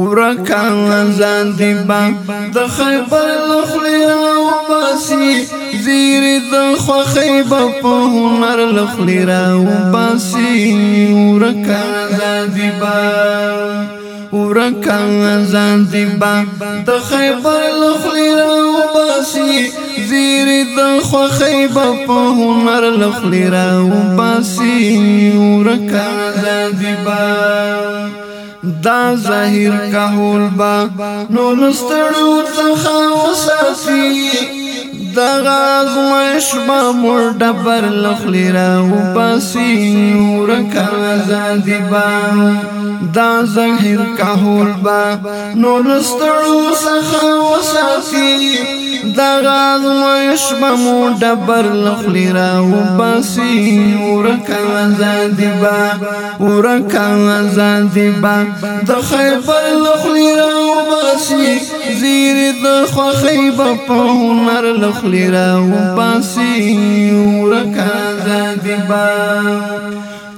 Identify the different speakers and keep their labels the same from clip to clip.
Speaker 1: ورکان ځان دی با د خیبر لخلی او باسی زیر د خو خیبر په هنر لخلی را او باسی ورکان ځان دی با ورکان ځان دی با د خیبر لخلی را او باسی زیر د خو خیبر په هنر لخلی را او باسی ورکان ځان دی با دا ظاهر کهول با نو نستړو څخه وساتي دا غازمش با مور ډبر لخلی را وباسي ورک آزادی با دا ظاهر کهول با نو نستړو څخه وساتي دا غاز ویش بمو دبر لخلی را و باسی ورکا وزادی با ورکا وزادی با دا خیبر لخلی را و باسی زیر دا خوخی با پهنر لخلی را و باسی ورکا وزادی با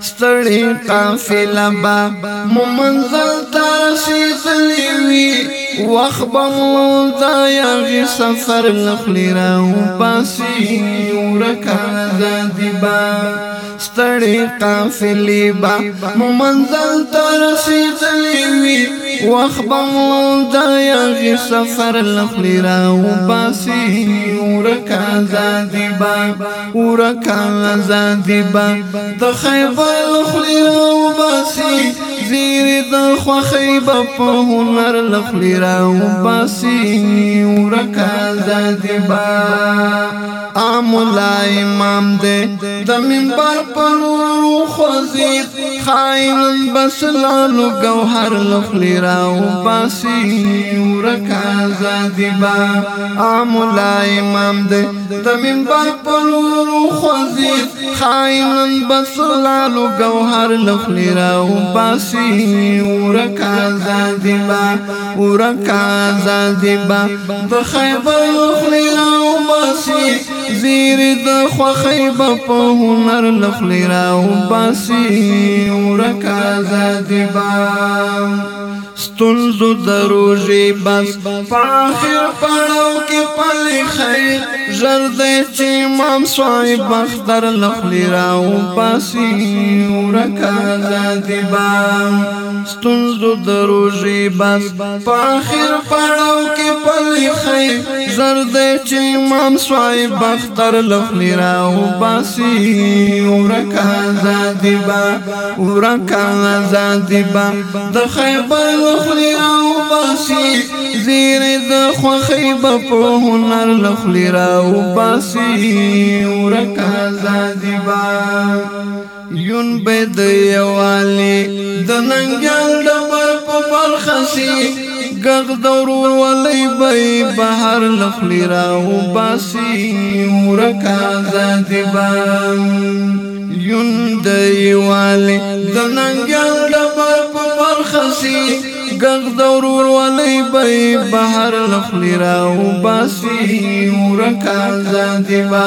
Speaker 1: ستړي قافله با مو منزل ته رسېدلې وي واخبم دا یاغی سفر لخلی راو پاسی ورکا دا دیبا ستڑی قافلی با ممنزل ترسی دلیوی واخبم دا یاغی سفر لخلی راو پاسی ورکا دا دیبا ورکا دا دیبا دا خیبا لخلی راو پاسی زیر د خوخی با پا هنر لخلی را راو باسی ورک آزادی با عام لا امام دې د منبر پر خوځي خائن بسلالو گوهر لخلی راو باسی ورک آزادی با عام لا امام دې د منبر پر خوځي خائن بسلالو گوهر لخلی راو باسی ورک آزادی با ورک آزادی با د خیبر لخلی راو باسی زیر د خوخی با پا هنر لخلی راو باسی ورک آزادی بام ستنزو دروژی بس پاخر پڑاو کی ژر دی چې امام صاحب اختر لخلی راو پاسی ورک آزادی بام ستونزو دروژی بس پا آخر پڑاو کی پلی خی ژر دی چې امام صاحب اختر لخلی راو پاسی ورک آزادی با ورک آزادی با د خیبر لخلی راو پاسی زیر د خوخی با پو هنر لخلی راو باسی ورک آزادی با یون بید یوالی دننگیان دبر پو برخسی گغ دورور ولی بی بحر لخلی راو باسی ورک آزادی با یون دیوالی دننگیان راشي غغ دورور ولی بای بحر لخلی را و باسی ورکا زادی با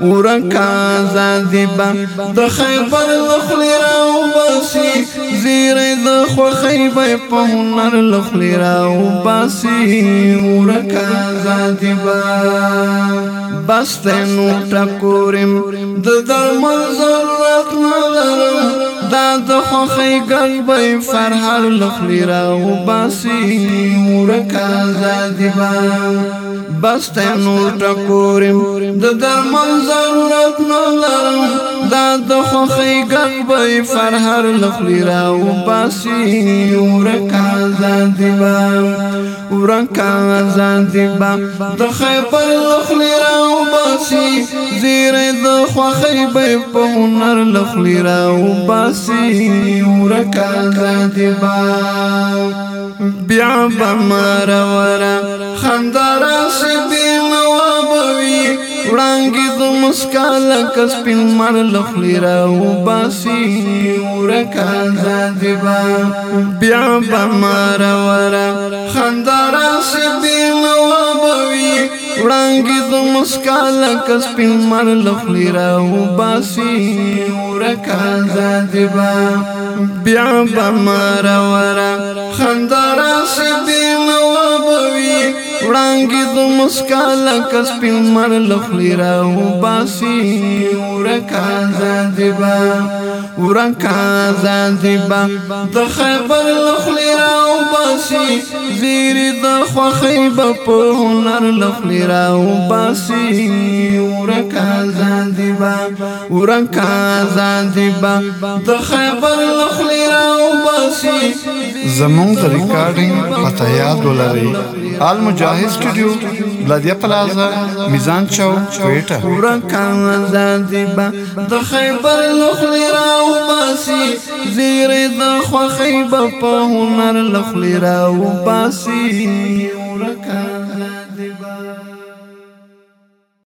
Speaker 1: ورکا زادی با د خیبر لخلی را و باسی زیر د خو خیبر په هنر لخلی را و باسی ورکا زادی با بستنو ټکورم د درمل ضرورت نه لرم دا د خوښۍ ګل به فرهر لخلی را وباسي مورکه ازادي بام بس ته نور ټکورم د درمل ضرورت نه لرم دا د خوخي ګټ به فرهر لخلی را و باسي ورکا زاندی با ورکا زاندی با د خیبر لخلی را و باسي زیر د خوخي به په هنر لخلی را و باسي ورکا زاندی با بیا بمر ورا خندراسي مسکا لکه سپین مر لخلی را وباسي ورکا زادبا بیا به مارا ورا خندارا سی بی نوابوی وړانګې د مسکا لکه سپین مر لخلی را وباسي ورکا زادبا بیا به مارا ورا خندارا سی بی وړانګې د مسکا لکه سپین مر لخلی را وباسي ورکا زانزیبا ورکا زانزیبا د خیبر لخلی را وباسي زیر د خوخی به په هنر لخلی را وباسي ورکا زانزیبا ورکا زانزیبا د خیبر لخلی را وباسي زمون ریکارډینګ پته یاد ولري المجاهد طاهر سټوډیو بلادیا پلازا میزان چوک کوټه ورن کان زانزیبا د خیبر لخلی راو باسي زیر د خو خیبر په هنر لخلی راو باسي ورن کان